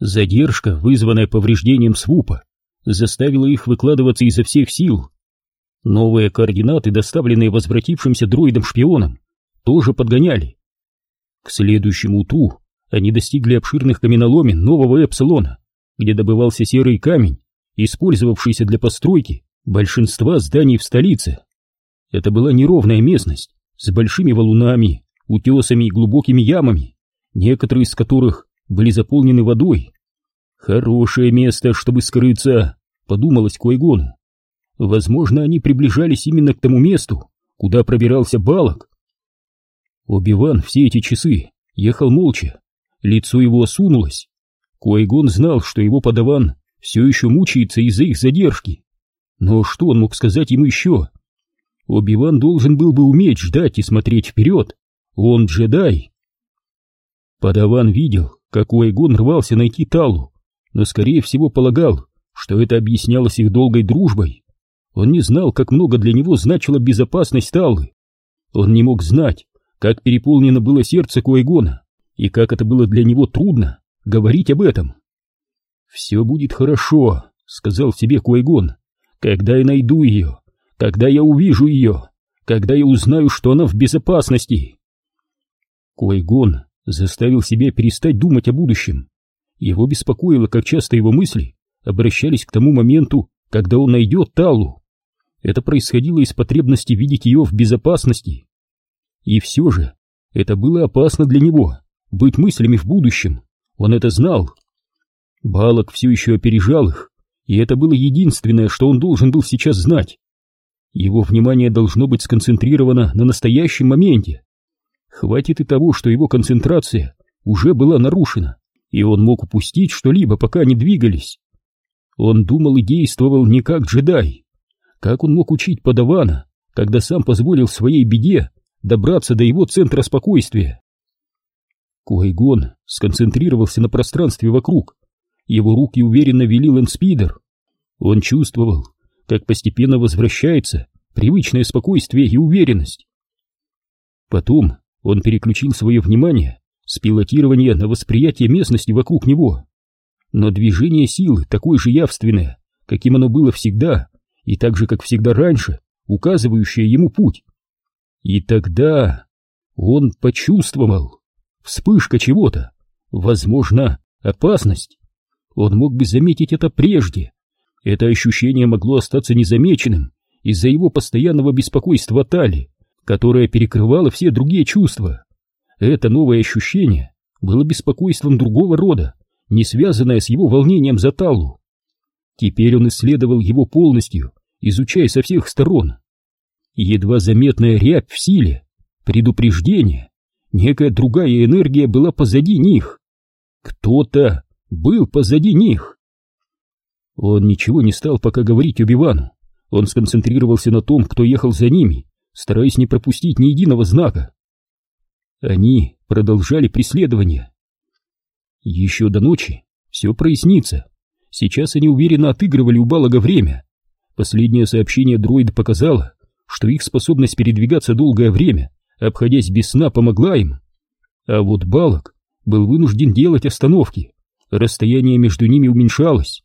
Задержка, вызванная повреждением свупа, заставила их выкладываться изо всех сил. Новые координаты, доставленные возвратившимся дроидом-шпионом, тоже подгоняли. К следующему утру они достигли обширных каменоломен нового Эпсилона, где добывался серый камень, использовавшийся для постройки большинства зданий в столице. Это была неровная местность с большими валунами, утесами и глубокими ямами, некоторые из которых были заполнены водой. Хорошее место, чтобы скрыться, подумалось Койгону. Возможно, они приближались именно к тому месту, куда пробирался Балок. Оби-Ван все эти часы ехал молча, лицо его осунулось. Койгон знал, что его подаван все еще мучается из-за их задержки. Но что он мог сказать ему еще? Оби-Ван должен был бы уметь ждать и смотреть вперед. Он джедай. Подаван видел, как Уайгон рвался найти Талу, но скорее всего полагал, что это объяснялось их долгой дружбой. Он не знал, как много для него значила безопасность Таллы. Он не мог знать, как переполнено было сердце Куайгона, и как это было для него трудно говорить об этом. «Все будет хорошо», — сказал себе Куайгон, — «когда я найду ее, когда я увижу ее, когда я узнаю, что она в безопасности». Куайгон заставил себя перестать думать о будущем. Его беспокоило, как часто его мысли обращались к тому моменту, когда он найдет Талу. Это происходило из потребности видеть ее в безопасности. И все же это было опасно для него, быть мыслями в будущем. Он это знал. Балок все еще опережал их, и это было единственное, что он должен был сейчас знать. Его внимание должно быть сконцентрировано на настоящем моменте. Хватит и того, что его концентрация уже была нарушена, и он мог упустить что-либо, пока они двигались. Он думал и действовал не как джедай. Как он мог учить подавана, когда сам позволил своей беде добраться до его центра спокойствия? Куайгон сконцентрировался на пространстве вокруг. Его руки уверенно вели лэндспидер. Он чувствовал, как постепенно возвращается привычное спокойствие и уверенность. Потом он переключил свое внимание с пилотирования на восприятие местности вокруг него. Но движение силы такое же явственное, каким оно было всегда, и так же, как всегда раньше, указывающее ему путь. И тогда он почувствовал вспышка чего-то, возможно, опасность. Он мог бы заметить это прежде. Это ощущение могло остаться незамеченным из-за его постоянного беспокойства Тали, которое перекрывало все другие чувства. Это новое ощущение было беспокойством другого рода, не связанное с его волнением за Талу. Теперь он исследовал его полностью, изучая со всех сторон. Едва заметная рябь в силе, предупреждение, некая другая энергия была позади них. Кто-то был позади них. Он ничего не стал пока говорить Убивану. Он сконцентрировался на том, кто ехал за ними, стараясь не пропустить ни единого знака. Они продолжали преследование. Еще до ночи все прояснится. Сейчас они уверенно отыгрывали у Балага время. Последнее сообщение дроида показало, что их способность передвигаться долгое время, обходясь без сна, помогла им. А вот Балок был вынужден делать остановки. Расстояние между ними уменьшалось.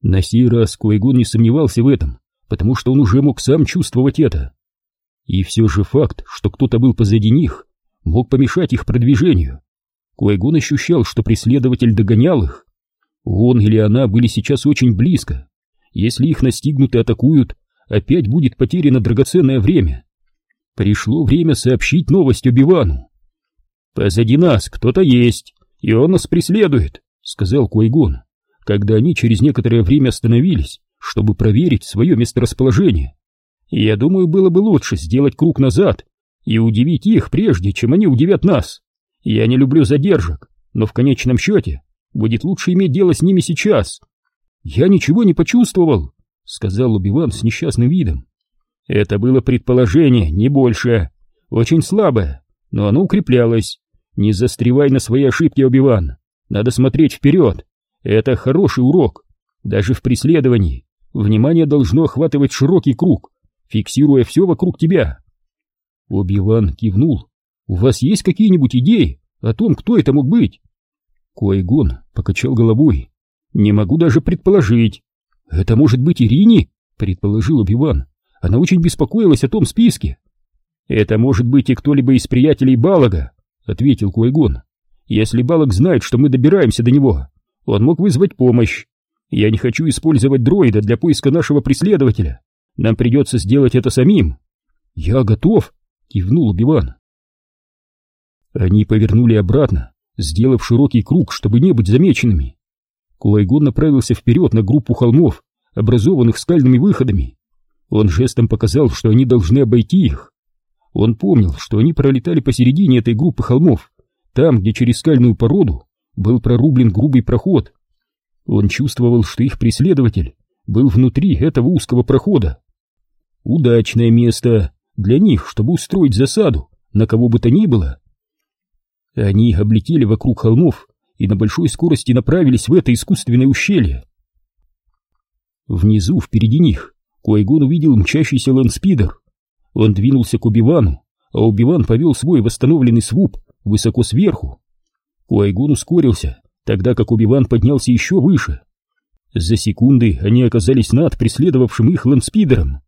На сей раз Куайгон не сомневался в этом, потому что он уже мог сам чувствовать это. И все же факт, что кто-то был позади них, мог помешать их продвижению. Куайгон ощущал, что преследователь догонял их. Он или она были сейчас очень близко. Если их настигнут и атакуют, опять будет потеряно драгоценное время. Пришло время сообщить новость Убивану. «Позади нас кто-то есть, и он нас преследует», — сказал Куайгон, когда они через некоторое время остановились, чтобы проверить свое месторасположение. «Я думаю, было бы лучше сделать круг назад и удивить их прежде, чем они удивят нас. Я не люблю задержек, но в конечном счете будет лучше иметь дело с ними сейчас. Я ничего не почувствовал, сказал Убиван с несчастным видом. Это было предположение, не больше. Очень слабое, но оно укреплялось. Не застревай на своей ошибке, Убиван. Надо смотреть вперед. Это хороший урок. Даже в преследовании внимание должно охватывать широкий круг, фиксируя все вокруг тебя. Оби-Ван кивнул. «У вас есть какие-нибудь идеи о том, кто это мог быть?» Куайгон покачал головой. «Не могу даже предположить. Это может быть Ирине?» — предположил Убиван. «Она очень беспокоилась о том списке». «Это может быть и кто-либо из приятелей Балага», — ответил Куайгон. «Если Балаг знает, что мы добираемся до него, он мог вызвать помощь. Я не хочу использовать дроида для поиска нашего преследователя. Нам придется сделать это самим». «Я готов», — кивнул Убиван. Они повернули обратно, сделав широкий круг, чтобы не быть замеченными. Кулайгон направился вперед на группу холмов, образованных скальными выходами. Он жестом показал, что они должны обойти их. Он помнил, что они пролетали посередине этой группы холмов, там, где через скальную породу был прорублен грубый проход. Он чувствовал, что их преследователь был внутри этого узкого прохода. Удачное место для них, чтобы устроить засаду на кого бы то ни было. Они облетели вокруг холмов и на большой скорости направились в это искусственное ущелье. Внизу, впереди них, Куайгон увидел мчащийся ландспидер. Он двинулся к Убивану, а Убиван повел свой восстановленный свуп высоко сверху. Куайгон ускорился, тогда как Убиван поднялся еще выше. За секунды они оказались над преследовавшим их ландспидером.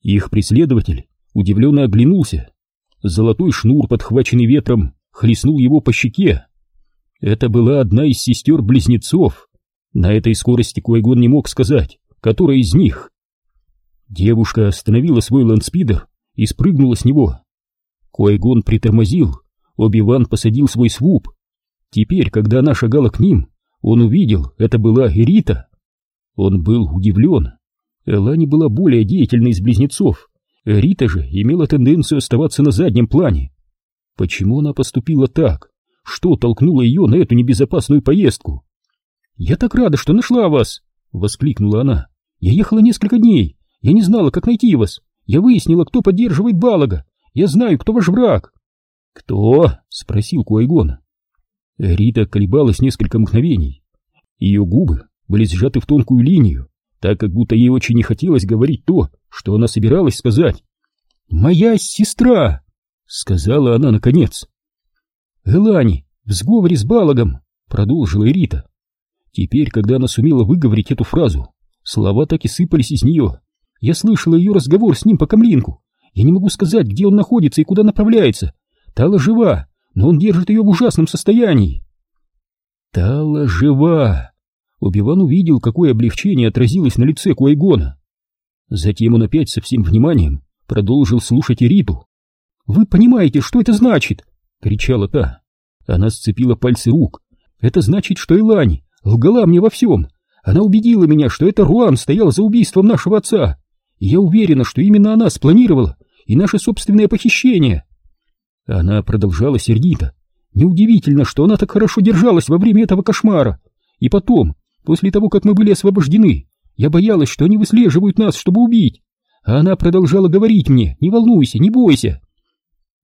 Их преследователь удивленно оглянулся. Золотой шнур, подхваченный ветром, хлестнул его по щеке. Это была одна из сестер-близнецов. На этой скорости Куай-Гон не мог сказать, которая из них. Девушка остановила свой ландспидер и спрыгнула с него. Куайгон притормозил, Оби-Ван посадил свой свуп. Теперь, когда она шагала к ним, он увидел, это была Эрита. Он был удивлен. Элани была более деятельной из близнецов. Рита же имела тенденцию оставаться на заднем плане. Почему она поступила так? Что толкнуло ее на эту небезопасную поездку? «Я так рада, что нашла вас!» — воскликнула она. «Я ехала несколько дней. Я не знала, как найти вас. Я выяснила, кто поддерживает Балага. Я знаю, кто ваш враг». «Кто?» — спросил Куайгон. Рита колебалась несколько мгновений. Ее губы были сжаты в тонкую линию, так как будто ей очень не хотелось говорить то, что она собиралась сказать. «Моя сестра!» сказала она наконец. «Элани, в сговоре с Балагом!» — продолжила Эрита. Теперь, когда она сумела выговорить эту фразу, слова так и сыпались из нее. Я слышала ее разговор с ним по камлинку. Я не могу сказать, где он находится и куда направляется. Тала жива, но он держит ее в ужасном состоянии. Тала жива. Убиван увидел, какое облегчение отразилось на лице Куайгона. Затем он опять со всем вниманием продолжил слушать Эриту. «Вы понимаете, что это значит?» — кричала та. Она сцепила пальцы рук. «Это значит, что Илань лгала мне во всем. Она убедила меня, что это Руан стоял за убийством нашего отца. Я уверена, что именно она спланировала и наше собственное похищение». Она продолжала сердито. Неудивительно, что она так хорошо держалась во время этого кошмара. И потом, после того, как мы были освобождены, я боялась, что они выслеживают нас, чтобы убить. А она продолжала говорить мне, не волнуйся, не бойся.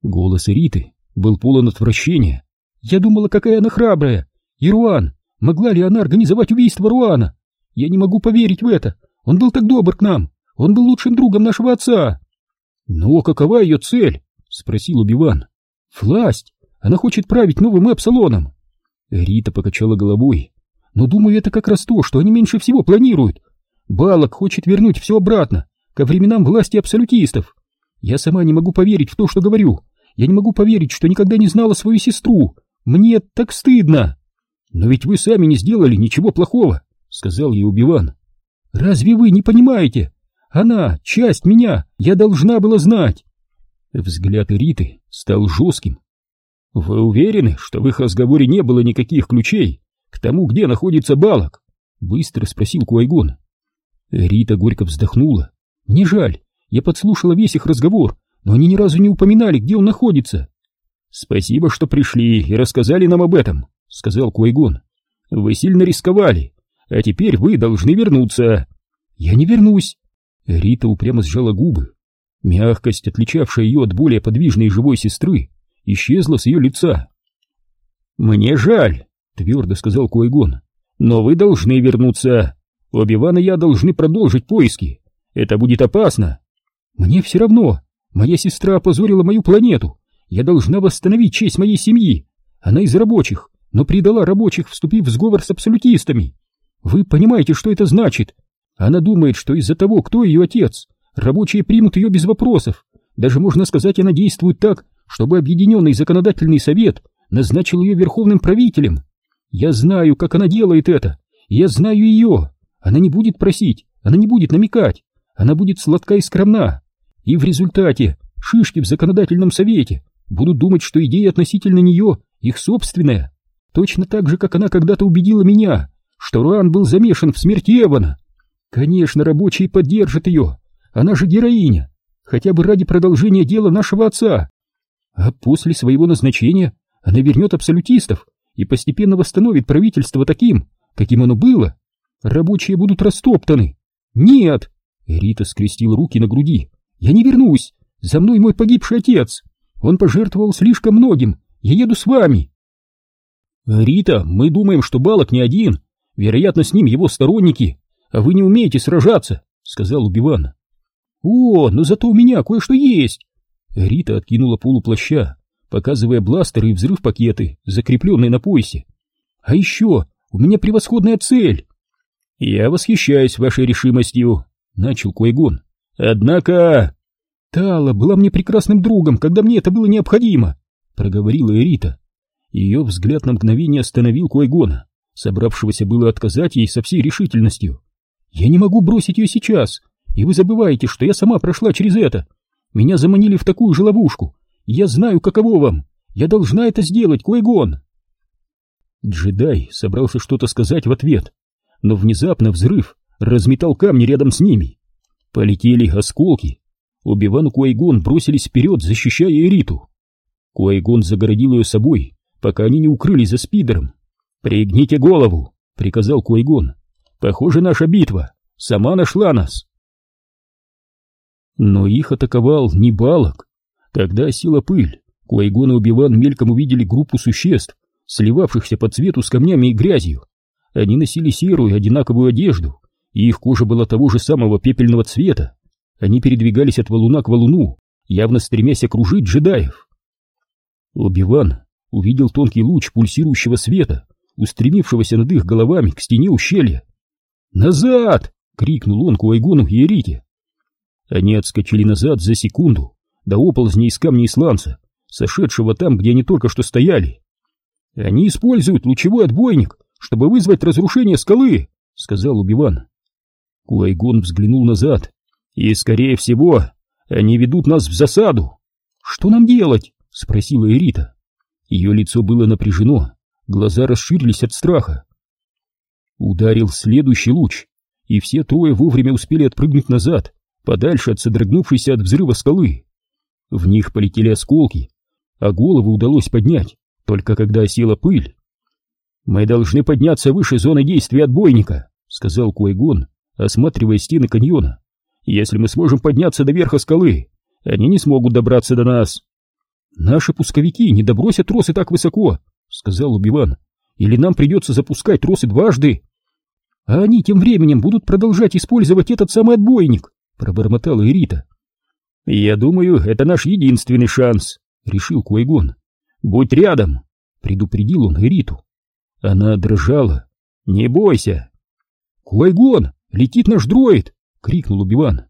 Голос Риты был полон отвращения. Я думала, какая она храбрая. И Руан, могла ли она организовать убийство Руана? Я не могу поверить в это. Он был так добр к нам. Он был лучшим другом нашего отца. Но какова ее цель? Спросил Убиван. Власть. Она хочет править новым Эпсалоном. Рита покачала головой. Но думаю, это как раз то, что они меньше всего планируют. Балок хочет вернуть все обратно, ко временам власти абсолютистов. Я сама не могу поверить в то, что говорю. Я не могу поверить, что никогда не знала свою сестру. Мне так стыдно. Но ведь вы сами не сделали ничего плохого, сказал ей Убиван. Разве вы не понимаете? Она часть меня, я должна была знать. Взгляд Риты стал жестким. Вы уверены, что в их разговоре не было никаких ключей к тому, где находится Балок? Быстро спросил Куайгон. Рита горько вздохнула. Не жаль, я подслушала весь их разговор но они ни разу не упоминали, где он находится. Спасибо, что пришли и рассказали нам об этом, сказал Куайгон. Вы сильно рисковали, а теперь вы должны вернуться. Я не вернусь. Рита упрямо сжала губы. Мягкость, отличавшая ее от более подвижной живой сестры, исчезла с ее лица. «Мне жаль», — твердо сказал Куайгон, — «но вы должны вернуться. Оби-Ван и я должны продолжить поиски. Это будет опасно». «Мне все равно. Моя сестра опозорила мою планету. Я должна восстановить честь моей семьи. Она из рабочих. но предала рабочих, вступив в сговор с абсолютистами. Вы понимаете, что это значит? Она думает, что из-за того, кто ее отец, рабочие примут ее без вопросов. Даже можно сказать, она действует так, чтобы Объединенный Законодательный Совет назначил ее верховным правителем. Я знаю, как она делает это. Я знаю ее. Она не будет просить, она не будет намекать. Она будет сладка и скромна. И в результате шишки в Законодательном Совете будут думать, что идея относительно нее их собственная. Точно так же, как она когда-то убедила меня, что Руан был замешан в смерти Эвана. Конечно, рабочие поддержат ее. Она же героиня. Хотя бы ради продолжения дела нашего отца. А после своего назначения она вернет абсолютистов и постепенно восстановит правительство таким, каким оно было. Рабочие будут растоптаны. Нет! Рита скрестил руки на груди. Я не вернусь. За мной мой погибший отец. Он пожертвовал слишком многим. Я еду с вами. Рита, мы думаем, что Балок не один. Вероятно, с ним его сторонники. А вы не умеете сражаться, сказал Убиван. О, но зато у меня кое-что есть. Рита откинула полу плаща, показывая бластеры и взрыв-пакеты, закрепленные на поясе. А еще у меня превосходная цель. Я восхищаюсь вашей решимостью, начал Куайгон. Однако... Тала была мне прекрасным другом, когда мне это было необходимо, проговорила Эрита. Ее взгляд на мгновение остановил Куайгона, собравшегося было отказать ей со всей решительностью. Я не могу бросить ее сейчас, и вы забываете, что я сама прошла через это. Меня заманили в такую же ловушку. Я знаю, каково вам. Я должна это сделать, Куайгон. Джедай собрался что-то сказать в ответ, но внезапно взрыв разметал камни рядом с ними. Полетели осколки. Оби-Ван и Куайгон бросились вперед, защищая Эриту. Куайгон загородил ее собой, пока они не укрылись за спидером. «Пригните голову!» — приказал Куайгон. «Похоже, наша битва сама нашла нас!» Но их атаковал не Балок. Когда сила пыль, Куайгон и Убиван мельком увидели группу существ, сливавшихся по цвету с камнями и грязью. Они носили серую одинаковую одежду, и их кожа была того же самого пепельного цвета. Они передвигались от валуна к валуну, явно стремясь окружить джедаев. Оби-Ван увидел тонкий луч пульсирующего света, устремившегося над их головами к стене ущелья. «Назад!» — крикнул он Куайгону и Эрите. Они отскочили назад за секунду до оползня из камня исландца, сошедшего там, где они только что стояли. «Они используют лучевой отбойник, чтобы вызвать разрушение скалы», — сказал Убиван. Куайгон взглянул назад. «И, скорее всего, они ведут нас в засаду». «Что нам делать?» — спросила Эрита. Ее лицо было напряжено, глаза расширились от страха. Ударил следующий луч, и все трое вовремя успели отпрыгнуть назад, подальше от содрогнувшейся от взрыва скалы. В них полетели осколки, а голову удалось поднять, только когда осела пыль. «Мы должны подняться выше зоны действия отбойника», — сказал Куайгон, осматривая стены каньона. «Если мы сможем подняться до верха скалы, они не смогут добраться до нас». «Наши пусковики не добросят тросы так высоко», — сказал Убиван. «Или нам придется запускать тросы дважды». «А они тем временем будут продолжать использовать этот самый отбойник», — пробормотала Ирита. «Я думаю, это наш единственный шанс», — решил Куайгон. «Будь рядом», — предупредил он Ириту. Она дрожала. «Не бойся!» «Куайгон! Летит наш дроид!» — крикнул Убиван.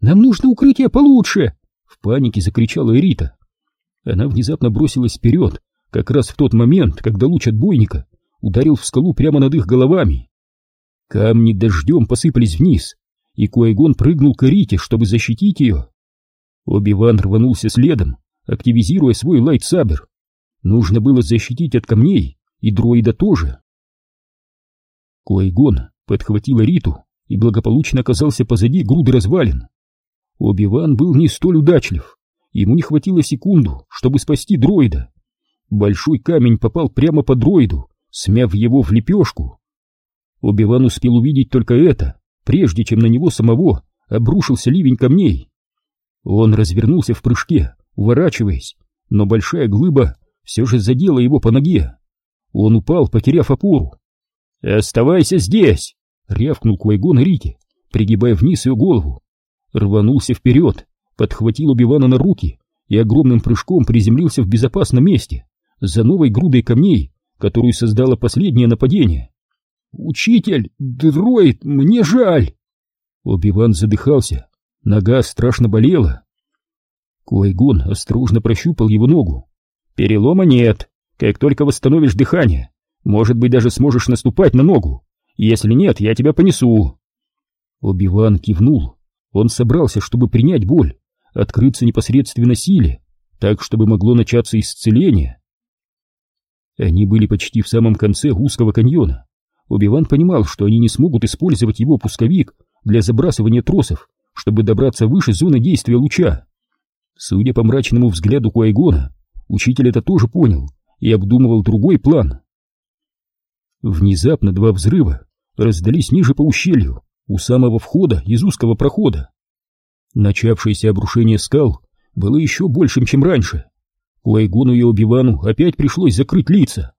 «Нам нужно укрытие получше!» — в панике закричала Эрита. Она внезапно бросилась вперед, как раз в тот момент, когда луч отбойника ударил в скалу прямо над их головами. Камни дождем посыпались вниз, и Куайгон прыгнул к Эрите, чтобы защитить ее. Оби-Ван рванулся следом, активизируя свой лайтсабер. Нужно было защитить от камней и дроида тоже. Куайгон подхватил Риту и благополучно оказался позади груды развалин. Оби-Ван был не столь удачлив. Ему не хватило секунду, чтобы спасти дроида. Большой камень попал прямо по дроиду, смяв его в лепешку. Оби-Ван успел увидеть только это, прежде чем на него самого обрушился ливень камней. Он развернулся в прыжке, уворачиваясь, но большая глыба все же задела его по ноге. Он упал, потеряв опору. «Оставайся здесь!» — рявкнул Квайгон Рики, пригибая вниз ее голову. Рванулся вперед, подхватил Убивана на руки и огромным прыжком приземлился в безопасном месте, за новой грудой камней, которую создало последнее нападение. «Учитель, дроид, мне жаль!» Оби-Ван задыхался, нога страшно болела. Куайгон осторожно прощупал его ногу. «Перелома нет. Как только восстановишь дыхание, может быть, даже сможешь наступать на ногу. Если нет, я тебя понесу». Оби-Ван кивнул. Он собрался, чтобы принять боль, открыться непосредственно силе, так, чтобы могло начаться исцеление. Они были почти в самом конце узкого каньона. Оби-Ван понимал, что они не смогут использовать его пусковик для забрасывания тросов, чтобы добраться выше зоны действия луча. Судя по мрачному взгляду Куайгона, учитель это тоже понял и обдумывал другой план. Внезапно два взрыва раздались ниже по ущелью, у самого входа из узкого прохода. Начавшееся обрушение скал было еще большим, чем раньше. Куайгону и Оби-Вану опять пришлось закрыть лица.